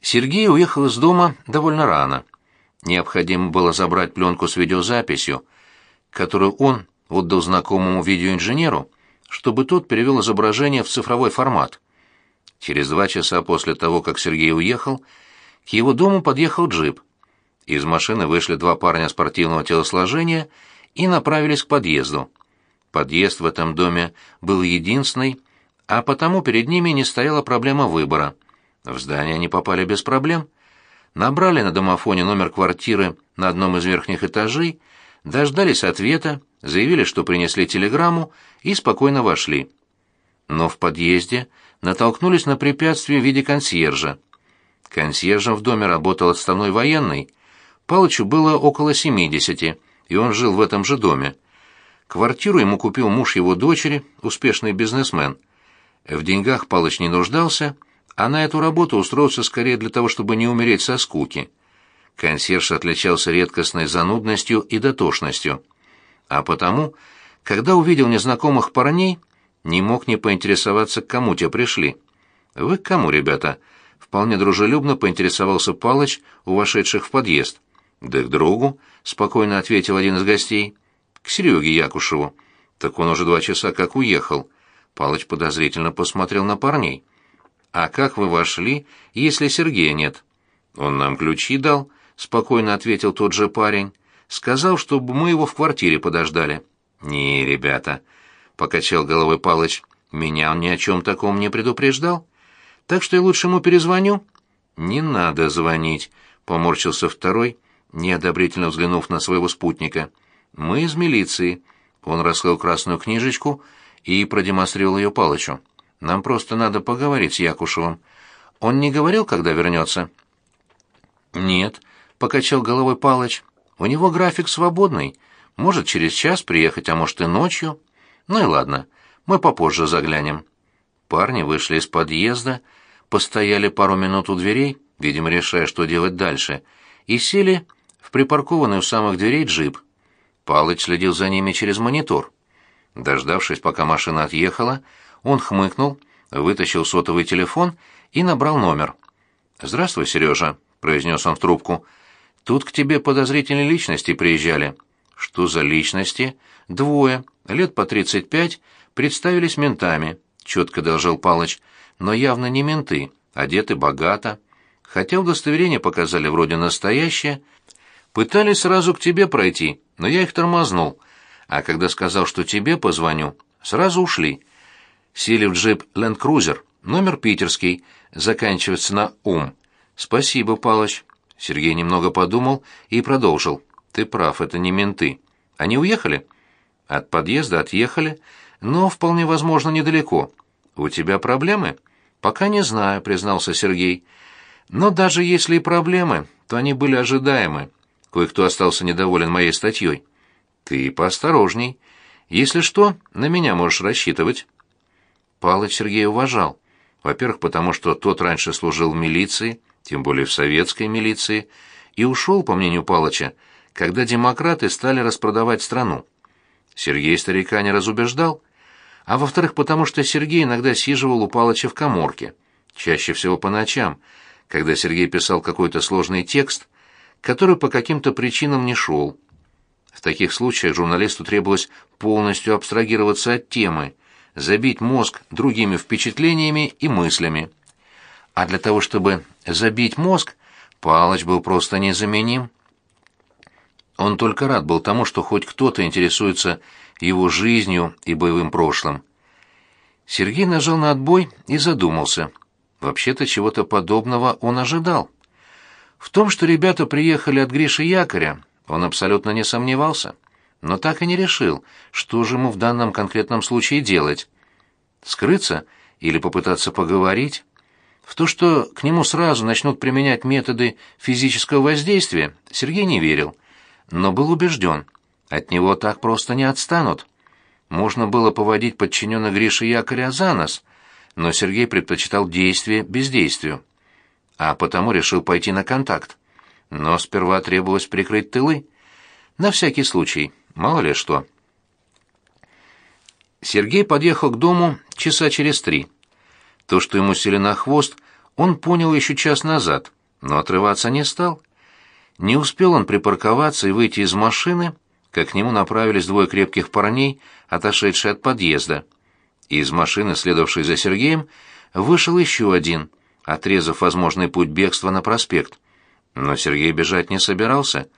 Сергей уехал из дома довольно рано. Необходимо было забрать пленку с видеозаписью, которую он отдал знакомому видеоинженеру, чтобы тот перевел изображение в цифровой формат. Через два часа после того, как Сергей уехал, к его дому подъехал джип. Из машины вышли два парня спортивного телосложения и направились к подъезду. Подъезд в этом доме был единственный, а потому перед ними не стояла проблема выбора. В здание они попали без проблем. Набрали на домофоне номер квартиры на одном из верхних этажей, дождались ответа, заявили, что принесли телеграмму и спокойно вошли. Но в подъезде натолкнулись на препятствие в виде консьержа. Консьержем в доме работал отставной военный. Палычу было около семидесяти, и он жил в этом же доме. Квартиру ему купил муж его дочери, успешный бизнесмен. В деньгах Палыч не нуждался, а на эту работу устроился скорее для того, чтобы не умереть со скуки. Консьерж отличался редкостной занудностью и дотошностью. А потому, когда увидел незнакомых парней, не мог не поинтересоваться, к кому те пришли. «Вы к кому, ребята?» Вполне дружелюбно поинтересовался Палыч у вошедших в подъезд. «Да к другу», — спокойно ответил один из гостей. «К Сереге Якушеву». «Так он уже два часа как уехал». Палыч подозрительно посмотрел на парней. «А как вы вошли, если Сергея нет?» «Он нам ключи дал», — спокойно ответил тот же парень. «Сказал, чтобы мы его в квартире подождали». «Не, ребята», — покачал головой Палыч, — «меня он ни о чем таком не предупреждал» так что я лучше ему перезвоню». «Не надо звонить», — поморщился второй, неодобрительно взглянув на своего спутника. «Мы из милиции». Он раскрыл красную книжечку и продемонстрировал ее Палычу. «Нам просто надо поговорить с Якушевым. Он не говорил, когда вернется?» «Нет», — покачал головой Палыч. «У него график свободный. Может, через час приехать, а может и ночью. Ну и ладно, мы попозже заглянем». Парни вышли из подъезда, — постояли пару минут у дверей, видимо, решая, что делать дальше, и сели в припаркованный у самых дверей джип. Палыч следил за ними через монитор. Дождавшись, пока машина отъехала, он хмыкнул, вытащил сотовый телефон и набрал номер. «Здравствуй, Сережа», — произнес он в трубку. «Тут к тебе подозрительные личности приезжали». «Что за личности?» «Двое, лет по тридцать пять, представились ментами», — четко доложил Палыч но явно не менты, одеты богато. Хотя удостоверение показали вроде настоящее, пытались сразу к тебе пройти, но я их тормознул. А когда сказал, что тебе позвоню, сразу ушли. Сели в джип Land Cruiser, номер питерский, заканчивается на «ум». «Спасибо, Палыч». Сергей немного подумал и продолжил. «Ты прав, это не менты. Они уехали?» «От подъезда отъехали, но, вполне возможно, недалеко. У тебя проблемы?» «Пока не знаю», — признался Сергей. «Но даже если и проблемы, то они были ожидаемы. Кое-кто остался недоволен моей статьей». «Ты поосторожней. Если что, на меня можешь рассчитывать». Палыч Сергей уважал. Во-первых, потому что тот раньше служил в милиции, тем более в советской милиции, и ушел, по мнению Палыча, когда демократы стали распродавать страну. Сергей старика не разубеждал, а во-вторых, потому что Сергей иногда сиживал у Палыча в коморке, чаще всего по ночам, когда Сергей писал какой-то сложный текст, который по каким-то причинам не шел. В таких случаях журналисту требовалось полностью абстрагироваться от темы, забить мозг другими впечатлениями и мыслями. А для того, чтобы забить мозг, Палыч был просто незаменим. Он только рад был тому, что хоть кто-то интересуется его жизнью и боевым прошлым. Сергей нажал на отбой и задумался. Вообще-то чего-то подобного он ожидал. В том, что ребята приехали от Гриши Якоря, он абсолютно не сомневался, но так и не решил, что же ему в данном конкретном случае делать. Скрыться или попытаться поговорить? В то, что к нему сразу начнут применять методы физического воздействия, Сергей не верил, но был убежден – от него так просто не отстанут. Можно было поводить подчиненных Гриши якоря за нос, но Сергей предпочитал действие бездействию. А потому решил пойти на контакт. Но сперва требовалось прикрыть тылы. На всякий случай, мало ли что. Сергей подъехал к дому часа через три. То, что ему сели на хвост, он понял еще час назад, но отрываться не стал. Не успел он припарковаться и выйти из машины, как к нему направились двое крепких парней, отошедшие от подъезда. Из машины, следовавшей за Сергеем, вышел еще один, отрезав возможный путь бегства на проспект. Но Сергей бежать не собирался.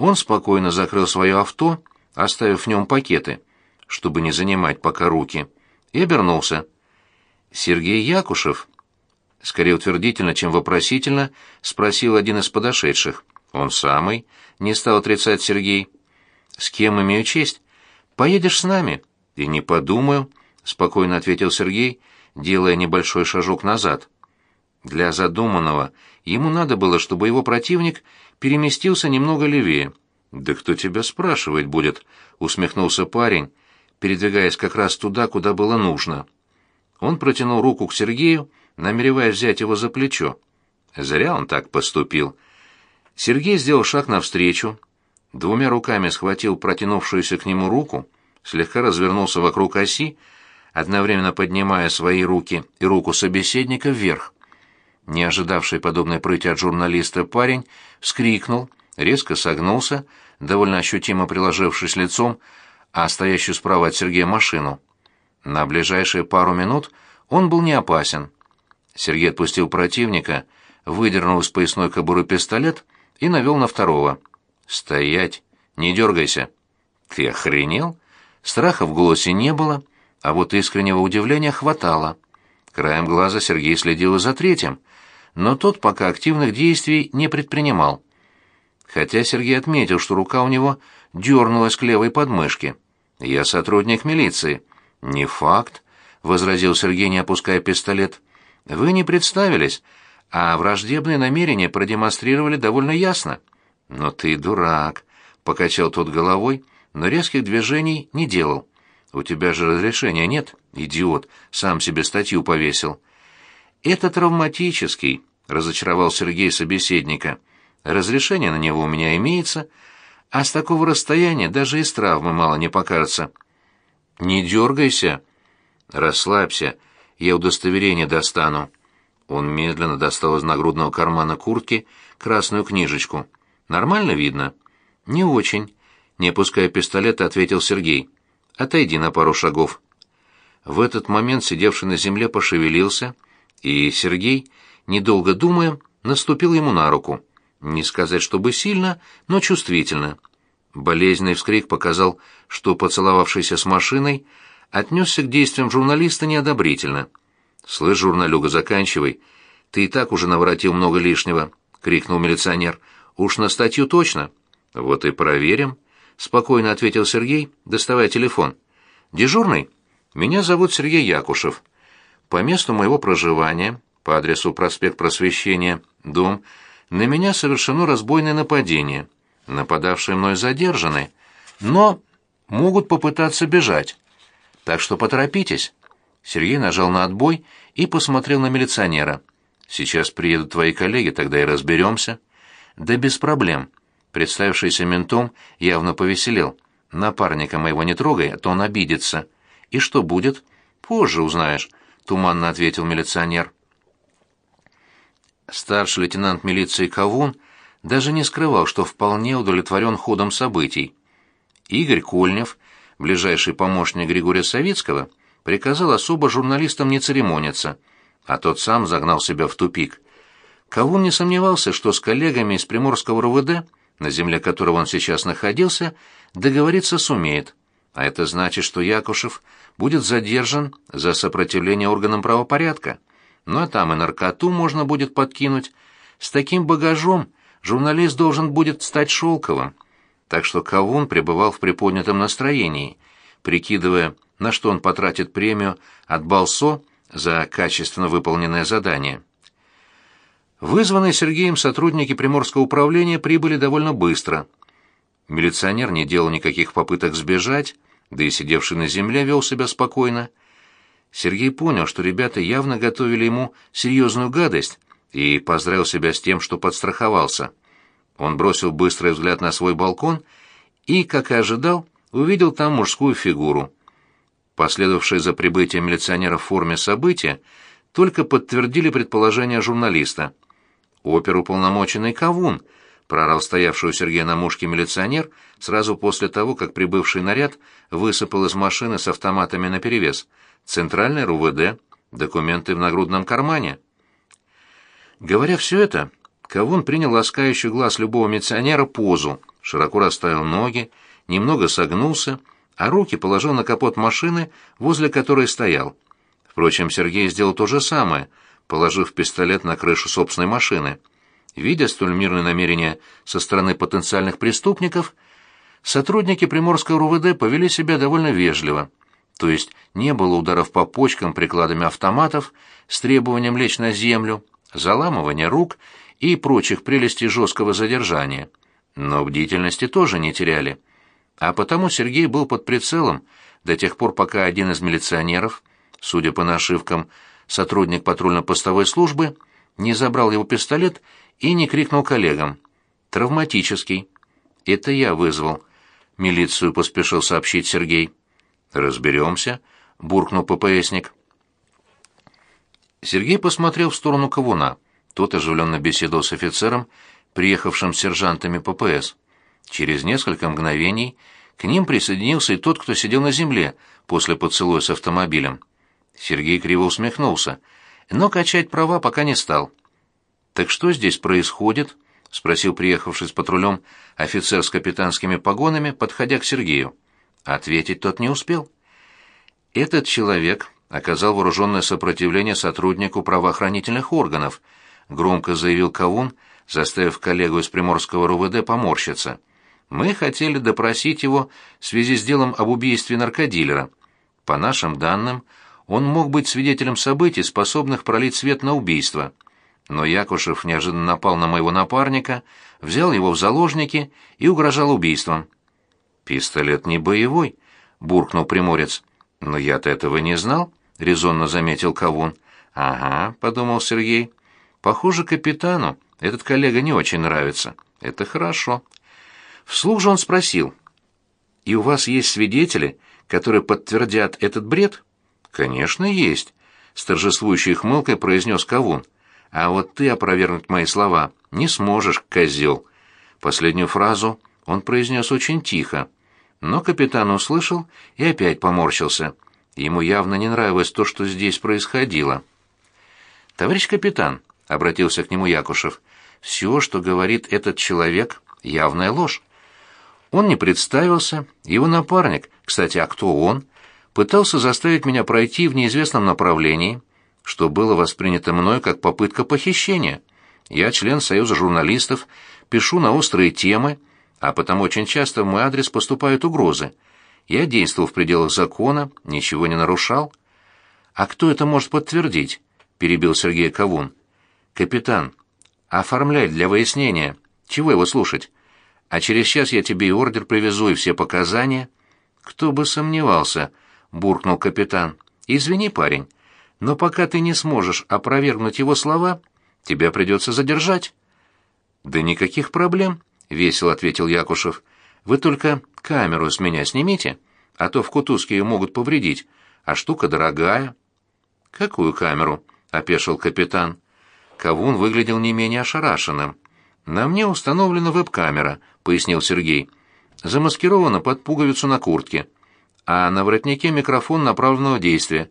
Он спокойно закрыл свое авто, оставив в нем пакеты, чтобы не занимать пока руки, и обернулся. Сергей Якушев, скорее утвердительно, чем вопросительно, спросил один из подошедших. «Он самый?» — не стал отрицать Сергей. «С кем имею честь?» «Поедешь с нами?» «И не подумаю», — спокойно ответил Сергей, делая небольшой шажок назад. Для задуманного ему надо было, чтобы его противник переместился немного левее. «Да кто тебя спрашивать будет?» — усмехнулся парень, передвигаясь как раз туда, куда было нужно. Он протянул руку к Сергею, намереваясь взять его за плечо. Зря он так поступил. Сергей сделал шаг навстречу, двумя руками схватил протянувшуюся к нему руку, слегка развернулся вокруг оси, одновременно поднимая свои руки и руку собеседника вверх. Не ожидавший подобной прыти от журналиста парень вскрикнул, резко согнулся, довольно ощутимо приложившись лицом, а стоящую справа от Сергея машину. На ближайшие пару минут он был не опасен. Сергей отпустил противника, выдернул из поясной кобуры пистолет и навел на второго. «Стоять! Не дергайся!» «Ты охренел?» Страха в голосе не было, а вот искреннего удивления хватало. Краем глаза Сергей следил за третьим, но тот пока активных действий не предпринимал. Хотя Сергей отметил, что рука у него дернулась к левой подмышке. «Я сотрудник милиции». «Не факт», — возразил Сергей, не опуская пистолет. «Вы не представились, а враждебные намерения продемонстрировали довольно ясно». «Но ты дурак», — покачал тот головой, но резких движений не делал. «У тебя же разрешения нет, идиот, сам себе статью повесил». «Это травматический», — разочаровал Сергей собеседника. «Разрешение на него у меня имеется, а с такого расстояния даже из травмы мало не покажется». «Не дергайся». «Расслабься, я удостоверение достану». Он медленно достал из нагрудного кармана куртки красную книжечку. «Нормально видно?» «Не очень», — не опуская пистолета, ответил Сергей. «Отойди на пару шагов». В этот момент сидевший на земле пошевелился, и Сергей, недолго думая, наступил ему на руку. Не сказать, чтобы сильно, но чувствительно. Болезненный вскрик показал, что поцеловавшийся с машиной отнесся к действиям журналиста неодобрительно. «Слышь, журналюга, заканчивай. Ты и так уже наворотил много лишнего», — крикнул милиционер. «Уж на статью точно». «Вот и проверим», — спокойно ответил Сергей, доставая телефон. «Дежурный? Меня зовут Сергей Якушев. По месту моего проживания, по адресу проспект Просвещения, дом, на меня совершено разбойное нападение. Нападавшие мной задержаны, но могут попытаться бежать. Так что поторопитесь». Сергей нажал на отбой и посмотрел на милиционера. «Сейчас приедут твои коллеги, тогда и разберемся». «Да без проблем». Представившийся ментом явно повеселел. «Напарника моего не трогай, а то он обидится». «И что будет?» «Позже узнаешь», — туманно ответил милиционер. Старший лейтенант милиции Кавун даже не скрывал, что вполне удовлетворен ходом событий. Игорь Кольнев, ближайший помощник Григория Савицкого, приказал особо журналистам не церемониться, а тот сам загнал себя в тупик. Кавун не сомневался, что с коллегами из Приморского РУВД, на земле которого он сейчас находился, договориться сумеет. А это значит, что Якушев будет задержан за сопротивление органам правопорядка. Ну а там и наркоту можно будет подкинуть. С таким багажом журналист должен будет стать шелковым. Так что Кавун пребывал в приподнятом настроении, прикидывая, на что он потратит премию от Балсо за качественно выполненное задание. Вызванные Сергеем сотрудники Приморского управления прибыли довольно быстро. Милиционер не делал никаких попыток сбежать, да и сидевший на земле вел себя спокойно. Сергей понял, что ребята явно готовили ему серьезную гадость, и поздравил себя с тем, что подстраховался. Он бросил быстрый взгляд на свой балкон и, как и ожидал, увидел там мужскую фигуру. Последовавшее за прибытием милиционера в форме события только подтвердили предположение журналиста. «Оперуполномоченный Кавун», — прорал стоявший у Сергея на мушке милиционер сразу после того, как прибывший наряд высыпал из машины с автоматами наперевес. «Центральный РУВД, документы в нагрудном кармане». Говоря все это, Кавун принял ласкающий глаз любого милиционера позу, широко расставил ноги, немного согнулся, а руки положил на капот машины, возле которой стоял. Впрочем, Сергей сделал то же самое, положив пистолет на крышу собственной машины. Видя столь мирное намерение со стороны потенциальных преступников, сотрудники Приморского РУВД повели себя довольно вежливо. То есть не было ударов по почкам прикладами автоматов с требованием лечь на землю, заламывания рук и прочих прелестей жесткого задержания. Но бдительности тоже не теряли. А потому Сергей был под прицелом до тех пор, пока один из милиционеров, судя по нашивкам, сотрудник патрульно-постовой службы, не забрал его пистолет и не крикнул коллегам. «Травматический». «Это я вызвал». Милицию поспешил сообщить Сергей. «Разберемся», — буркнул ППСник. Сергей посмотрел в сторону Ковуна. Тот оживленно беседовал с офицером, приехавшим с сержантами ППС. Через несколько мгновений к ним присоединился и тот, кто сидел на земле после поцелуя с автомобилем. Сергей криво усмехнулся, но качать права пока не стал. «Так что здесь происходит?» — спросил приехавший с патрулем офицер с капитанскими погонами, подходя к Сергею. Ответить тот не успел. Этот человек оказал вооруженное сопротивление сотруднику правоохранительных органов, громко заявил Кавун, заставив коллегу из Приморского РУВД поморщиться. Мы хотели допросить его в связи с делом об убийстве наркодилера. По нашим данным, он мог быть свидетелем событий, способных пролить свет на убийство. Но Якушев неожиданно напал на моего напарника, взял его в заложники и угрожал убийством. «Пистолет не боевой», — буркнул Приморец. «Но я-то этого не знал», — резонно заметил Кавун. «Ага», — подумал Сергей. «Похоже, капитану этот коллега не очень нравится. Это хорошо». Вслух же он спросил. «И у вас есть свидетели, которые подтвердят этот бред?» «Конечно, есть», — с торжествующей хмылкой произнес Кавун. «А вот ты опровергнуть мои слова не сможешь, козел». Последнюю фразу он произнес очень тихо. Но капитан услышал и опять поморщился. Ему явно не нравилось то, что здесь происходило. «Товарищ капитан», — обратился к нему Якушев, — «все, что говорит этот человек, — явная ложь. Он не представился, его напарник, кстати, а кто он, пытался заставить меня пройти в неизвестном направлении, что было воспринято мной как попытка похищения. Я член Союза журналистов, пишу на острые темы, а потому очень часто в мой адрес поступают угрозы. Я действовал в пределах закона, ничего не нарушал. А кто это может подтвердить? перебил Сергей Кавун. Капитан, оформляй для выяснения. Чего его слушать? а через час я тебе и ордер привезу, и все показания». «Кто бы сомневался», — буркнул капитан. «Извини, парень, но пока ты не сможешь опровергнуть его слова, тебя придется задержать». «Да никаких проблем», — весело ответил Якушев. «Вы только камеру с меня снимите, а то в кутузке ее могут повредить, а штука дорогая». «Какую камеру?» — опешил капитан. Кавун выглядел не менее ошарашенным. «На мне установлена веб-камера», — пояснил Сергей. «Замаскирована под пуговицу на куртке. А на воротнике микрофон направленного действия.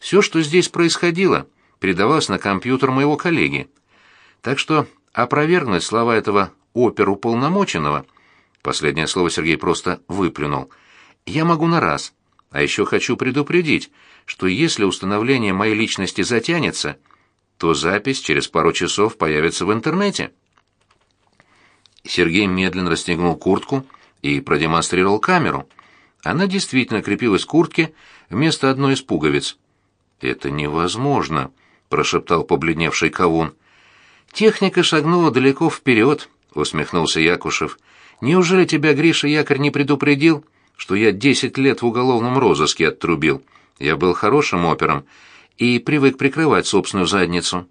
Все, что здесь происходило, передавалось на компьютер моего коллеги. Так что опровергнуть слова этого оперуполномоченного, последнее слово Сергей просто выплюнул, я могу на раз. А еще хочу предупредить, что если установление моей личности затянется, то запись через пару часов появится в интернете». Сергей медленно расстегнул куртку и продемонстрировал камеру. Она действительно крепилась к куртке вместо одной из пуговиц. «Это невозможно», — прошептал побледневший Кавун. «Техника шагнула далеко вперед», — усмехнулся Якушев. «Неужели тебя Гриша Якорь не предупредил, что я десять лет в уголовном розыске оттрубил? Я был хорошим опером и привык прикрывать собственную задницу».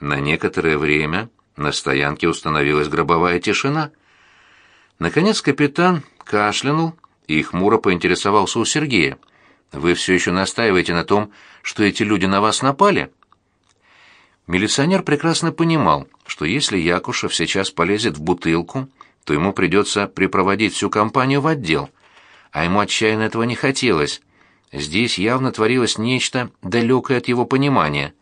На некоторое время на стоянке установилась гробовая тишина. Наконец капитан кашлянул и хмуро поинтересовался у Сергея. «Вы все еще настаиваете на том, что эти люди на вас напали?» Милиционер прекрасно понимал, что если Якушев сейчас полезет в бутылку, то ему придется припроводить всю компанию в отдел, а ему отчаянно этого не хотелось. Здесь явно творилось нечто далекое от его понимания.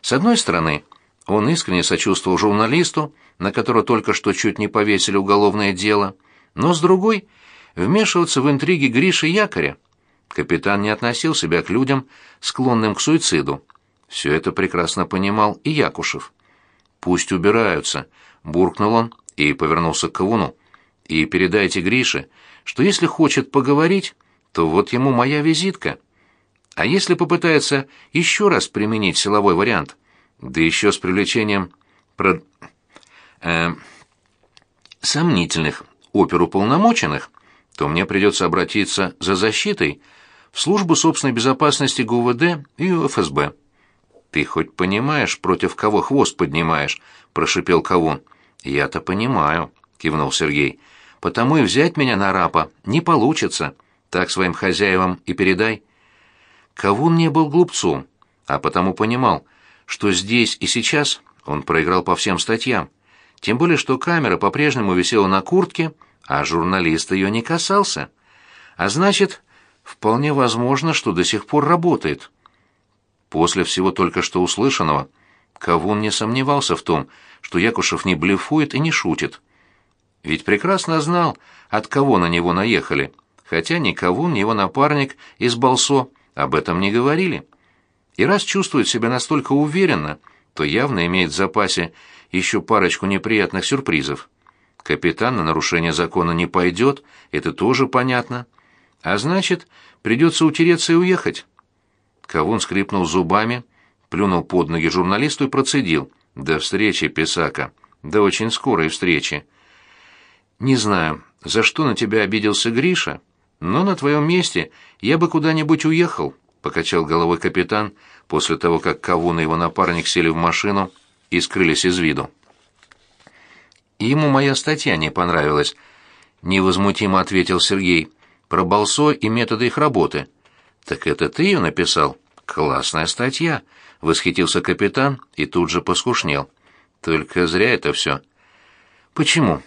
С одной стороны, он искренне сочувствовал журналисту, на которого только что чуть не повесили уголовное дело, но с другой — вмешиваться в интриги Гриши Якоря. Капитан не относил себя к людям, склонным к суициду. Все это прекрасно понимал и Якушев. «Пусть убираются», — буркнул он и повернулся к Кавуну. «И передайте Грише, что если хочет поговорить, то вот ему моя визитка. А если попытается еще раз применить силовой вариант, да еще с привлечением про... э, сомнительных оперуполномоченных, то мне придется обратиться за защитой в службу собственной безопасности ГУВД и ФСБ. «Ты хоть понимаешь, против кого хвост поднимаешь?» — прошипел Кавун. «Я-то понимаю», — кивнул Сергей. «Потому и взять меня на рапа не получится. Так своим хозяевам и передай». Кавун не был глупцом, а потому понимал, что здесь и сейчас он проиграл по всем статьям. Тем более, что камера по-прежнему висела на куртке, а журналист ее не касался. А значит, вполне возможно, что до сих пор работает. После всего только что услышанного, Кавун не сомневался в том, что Якушев не блефует и не шутит. Ведь прекрасно знал, от кого на него наехали, хотя ни Кавун, ни его напарник из Балсо об этом не говорили. И раз чувствует себя настолько уверенно, то явно имеет в запасе еще парочку неприятных сюрпризов. Капитан на нарушение закона не пойдет, это тоже понятно. А значит, придется утереться и уехать. Кавун скрипнул зубами, плюнул под ноги журналисту и процедил. «До встречи, Писака. До очень скорой встречи». «Не знаю, за что на тебя обиделся Гриша, но на твоем месте я бы куда-нибудь уехал», — покачал головой капитан после того, как Кавун и его напарник сели в машину и скрылись из виду. «Ему моя статья не понравилась», — невозмутимо ответил Сергей, — «про Балсо и методы их работы». «Так это ты ее написал?» «Классная статья», — восхитился капитан и тут же поскушнел. «Только зря это все». «Почему?»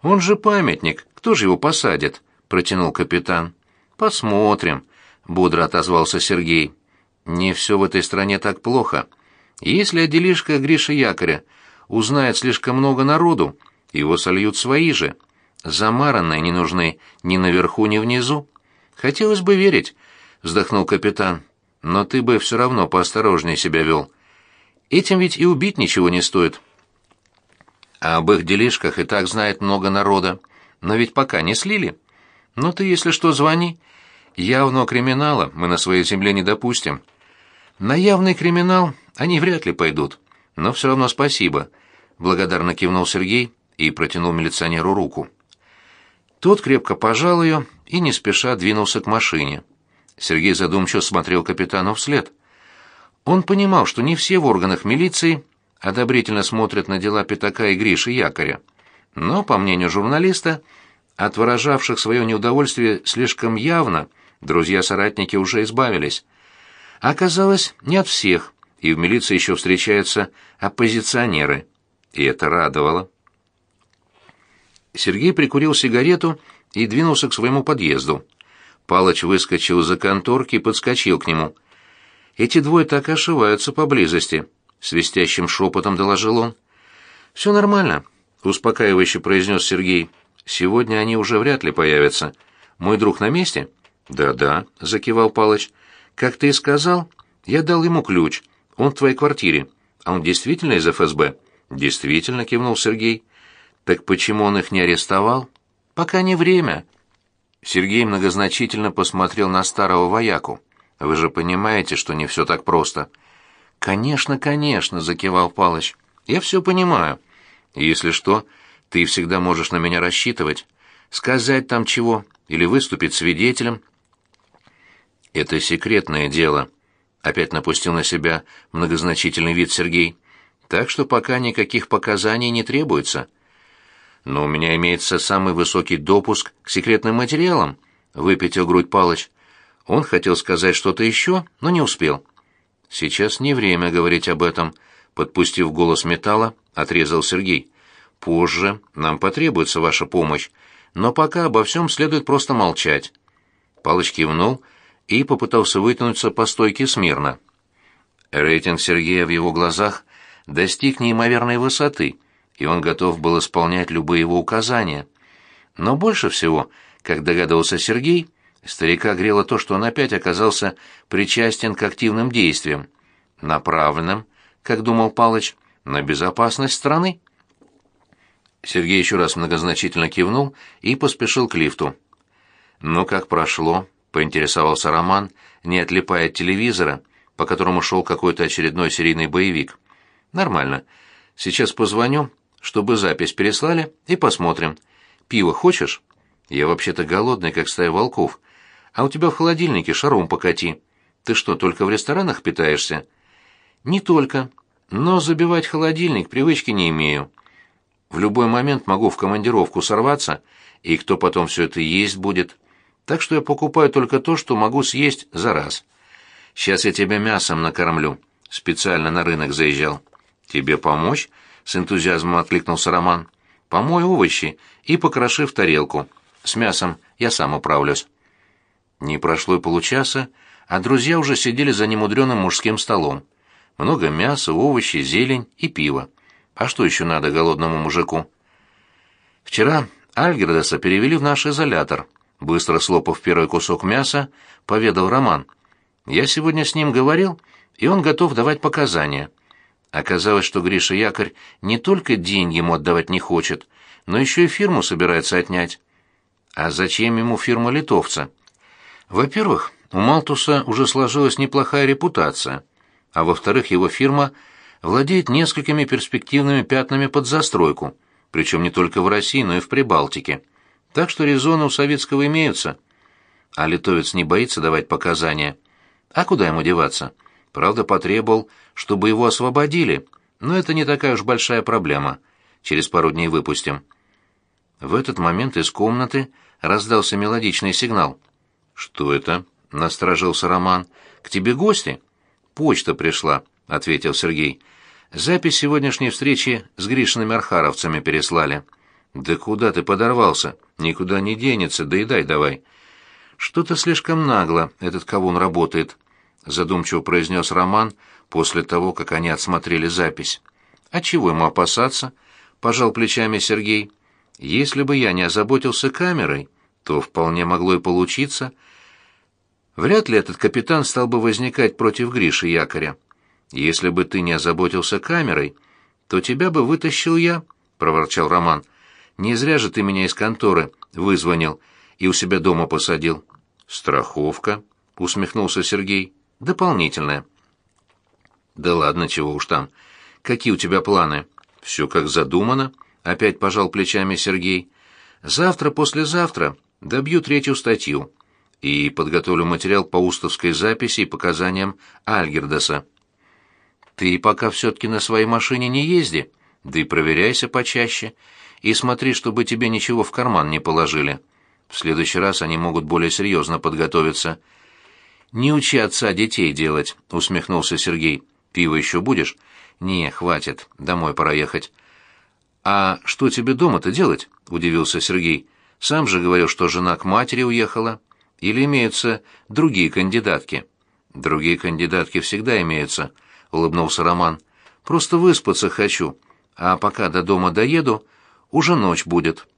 «Он же памятник, кто же его посадит?» — протянул капитан. «Посмотрим», — бодро отозвался Сергей. «Не все в этой стране так плохо. Если о делишках Гриша Якоря узнает слишком много народу, его сольют свои же. Замаранные не нужны ни наверху, ни внизу. Хотелось бы верить, — вздохнул капитан. «Но ты бы все равно поосторожнее себя вел. Этим ведь и убить ничего не стоит». А об их делишках и так знает много народа. Но ведь пока не слили. Ну ты, если что, звони. Явного криминала мы на своей земле не допустим. На явный криминал они вряд ли пойдут. Но все равно спасибо. Благодарно кивнул Сергей и протянул милиционеру руку. Тот крепко пожал ее и не спеша двинулся к машине. Сергей задумчиво смотрел капитану вслед. Он понимал, что не все в органах милиции одобрительно смотрят на дела Пятака и Гриши Якоря. Но, по мнению журналиста, от выражавших свое неудовольствие слишком явно друзья-соратники уже избавились. Оказалось, не от всех, и в милиции еще встречаются оппозиционеры. И это радовало. Сергей прикурил сигарету и двинулся к своему подъезду. Палыч выскочил из-за конторки и подскочил к нему. «Эти двое так ошиваются поблизости», — свистящим шепотом доложил он. «Все нормально», — успокаивающе произнес Сергей. «Сегодня они уже вряд ли появятся. Мой друг на месте?» «Да-да», — закивал Палыч. «Как ты и сказал, я дал ему ключ. Он в твоей квартире. А он действительно из ФСБ?» «Действительно», — кивнул Сергей. «Так почему он их не арестовал?» «Пока не время», Сергей многозначительно посмотрел на старого вояку. «Вы же понимаете, что не все так просто». «Конечно, конечно», — закивал Палыч. «Я все понимаю. Если что, ты всегда можешь на меня рассчитывать. Сказать там чего или выступить свидетелем». «Это секретное дело», — опять напустил на себя многозначительный вид Сергей. «Так что пока никаких показаний не требуется» но у меня имеется самый высокий допуск к секретным материалам», — выпятил грудь Палыч. Он хотел сказать что-то еще, но не успел. «Сейчас не время говорить об этом», подпустив голос металла, отрезал Сергей. Позже нам потребуется ваша помощь, но пока обо всем следует просто молчать. Палыч кивнул и попытался вытянуться по стойке смирно. Рейтинг Сергея в его глазах достиг неимоверной высоты, и он готов был исполнять любые его указания. Но больше всего, как догадывался Сергей, старика грело то, что он опять оказался причастен к активным действиям, направленным, как думал Палыч, на безопасность страны. Сергей еще раз многозначительно кивнул и поспешил к лифту. «Ну, как прошло?» — поинтересовался Роман, не отлипая от телевизора, по которому шел какой-то очередной серийный боевик. «Нормально. Сейчас позвоню, чтобы запись переслали, и посмотрим. Пиво хочешь? Я вообще-то голодный, как стая волков. А у тебя в холодильнике шаром покати. Ты что, только в ресторанах питаешься?» «Не только. Но забивать холодильник привычки не имею. В любой момент могу в командировку сорваться, и кто потом все это есть будет. Так что я покупаю только то, что могу съесть за раз. Сейчас я тебя мясом накормлю. Специально на рынок заезжал. Тебе помочь? С энтузиазмом откликнулся Роман. Помой овощи и покроши в тарелку. С мясом я сам управлюсь. Не прошло и получаса, а друзья уже сидели за немудреным мужским столом. Много мяса, овощи, зелень и пиво. А что еще надо голодному мужику? Вчера Альгердеса перевели в наш изолятор. Быстро слопав первый кусок мяса, поведал Роман. Я сегодня с ним говорил, и он готов давать показания. Оказалось, что Гриша Якорь не только деньги ему отдавать не хочет, но еще и фирму собирается отнять. А зачем ему фирма литовца? Во-первых, у Малтуса уже сложилась неплохая репутация, а во-вторых, его фирма – владеет несколькими перспективными пятнами под застройку, причем не только в России, но и в Прибалтике. Так что резоны у советского имеются. А литовец не боится давать показания. А куда ему деваться? Правда, потребовал, чтобы его освободили, но это не такая уж большая проблема. Через пару дней выпустим. В этот момент из комнаты раздался мелодичный сигнал. «Что это?» — насторожился Роман. «К тебе гости?» «Почта пришла», — ответил Сергей. Запись сегодняшней встречи с Гришиными архаровцами переслали. Да куда ты подорвался? Никуда не денется, да и дай давай. Что-то слишком нагло этот кавун работает, задумчиво произнес Роман после того, как они отсмотрели запись. А чего ему опасаться? пожал плечами Сергей. Если бы я не озаботился камерой, то вполне могло и получиться. Вряд ли этот капитан стал бы возникать против Гриши Якоря. Если бы ты не озаботился камерой, то тебя бы вытащил я, проворчал Роман. Не зря же ты меня из конторы вызвонил и у себя дома посадил. Страховка, усмехнулся Сергей. Дополнительная. Да ладно, чего уж там. Какие у тебя планы? Все как задумано, опять пожал плечами Сергей. Завтра, послезавтра добью третью статью и подготовлю материал по устовской записи и показаниям Альгердеса. Ты пока все-таки на своей машине не езди, да и проверяйся почаще, и смотри, чтобы тебе ничего в карман не положили. В следующий раз они могут более серьезно подготовиться. «Не учи отца детей делать», — усмехнулся Сергей. «Пиво еще будешь?» «Не, хватит, домой пора ехать». «А что тебе дома-то делать?» — удивился Сергей. «Сам же говорил, что жена к матери уехала. Или имеются другие кандидатки?» «Другие кандидатки всегда имеются», — улыбнулся Роман. «Просто выспаться хочу, а пока до дома доеду, уже ночь будет».